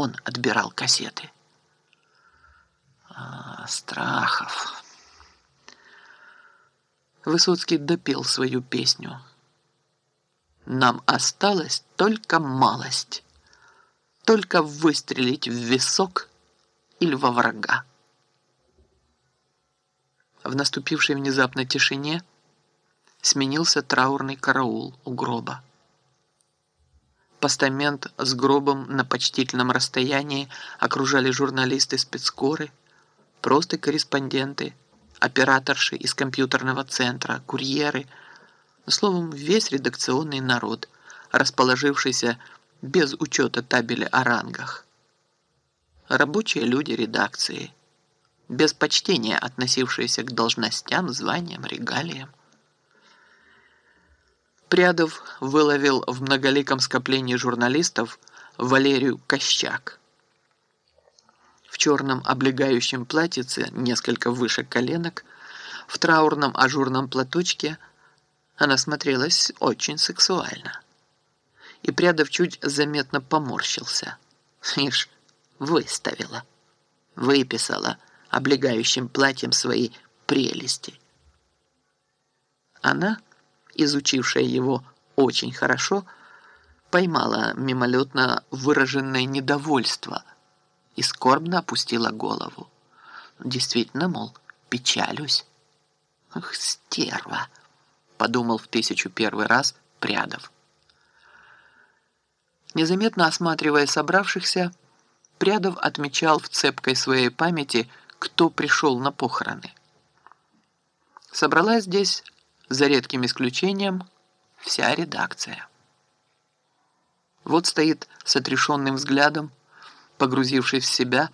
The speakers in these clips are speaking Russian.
он отбирал кассеты. А, Страхов. Высоцкий допел свою песню. Нам осталась только малость. Только выстрелить в висок или во врага. В наступившей внезапно тишине сменился траурный караул у гроба. Постамент с гробом на почтительном расстоянии окружали журналисты спецкоры, просто корреспонденты, операторши из компьютерного центра, курьеры, словом, весь редакционный народ, расположившийся без учета табеля о рангах. Рабочие люди редакции, без почтения относившиеся к должностям, званиям, регалиям. Прядов выловил в многоликом скоплении журналистов Валерию Кощак. В черном облегающем платьице, несколько выше коленок, в траурном ажурном платочке она смотрелась очень сексуально. И Прядов чуть заметно поморщился. Ишь, выставила, выписала облегающим платьем свои прелести. Она изучившая его очень хорошо, поймала мимолетно выраженное недовольство и скорбно опустила голову. Действительно, мол, печалюсь. «Ах, стерва!» — подумал в тысячу первый раз Прядов. Незаметно осматривая собравшихся, Прядов отмечал в цепкой своей памяти, кто пришел на похороны. Собралась здесь за редким исключением, вся редакция. Вот стоит с отрешенным взглядом, погрузивший в себя,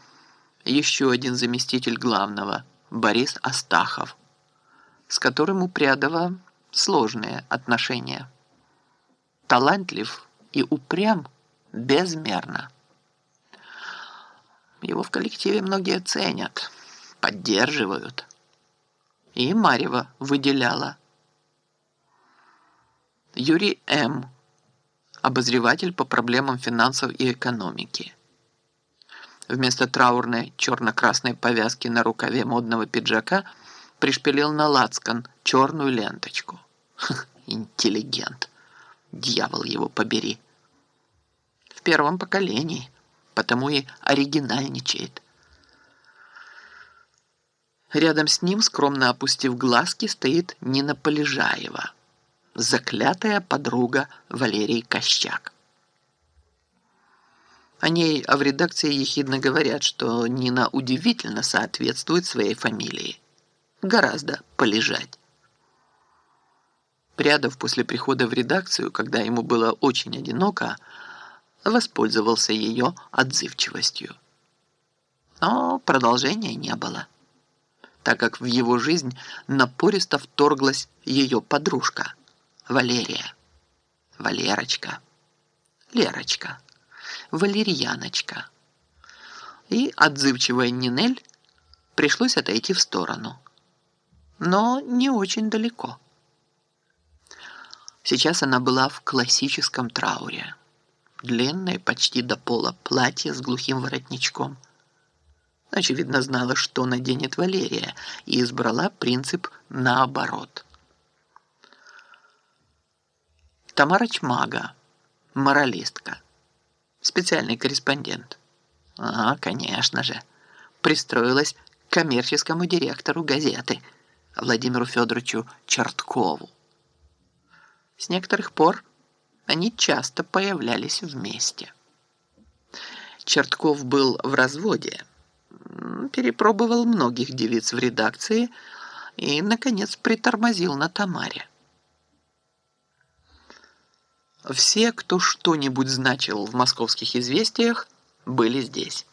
еще один заместитель главного, Борис Астахов, с которым у Прядова сложные отношения. Талантлив и упрям безмерно. Его в коллективе многие ценят, поддерживают. И Марьева выделяла – Юрий М., обозреватель по проблемам финансов и экономики. Вместо траурной черно-красной повязки на рукаве модного пиджака пришпилил на лацкан черную ленточку. интеллигент. Дьявол его побери. В первом поколении, потому и оригинальничает. Рядом с ним, скромно опустив глазки, стоит Нина Полежаева – заклятая подруга Валерий Кощак. О ней а в редакции ехидно говорят, что Нина удивительно соответствует своей фамилии. Гораздо полежать. Прядов после прихода в редакцию, когда ему было очень одиноко, воспользовался ее отзывчивостью. Но продолжения не было, так как в его жизнь напористо вторглась ее подружка – Валерия, Валерочка, Лерочка, Валерьяночка. И отзывчивая Нинель пришлось отойти в сторону. Но не очень далеко. Сейчас она была в классическом трауре. Длинное, почти до пола платье с глухим воротничком. Очевидно, знала, что наденет Валерия, и избрала принцип наоборот – Тамара Чмага, моралистка, специальный корреспондент. А, конечно же, пристроилась к коммерческому директору газеты Владимиру Федоровичу Черткову. С некоторых пор они часто появлялись вместе. Чертков был в разводе, перепробовал многих девиц в редакции и, наконец, притормозил на Тамаре. Все, кто что-нибудь значил в московских известиях, были здесь.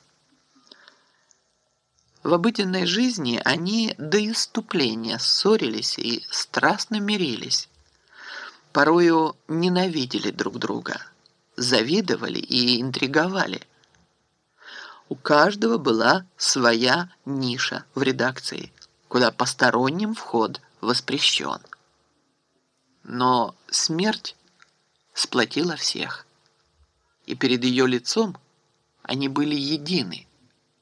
В обыденной жизни они до иступления ссорились и страстно мирились. Порою ненавидели друг друга, завидовали и интриговали. У каждого была своя ниша в редакции, куда посторонним вход воспрещен. Но смерть сплотила всех. И перед ее лицом Они были едины.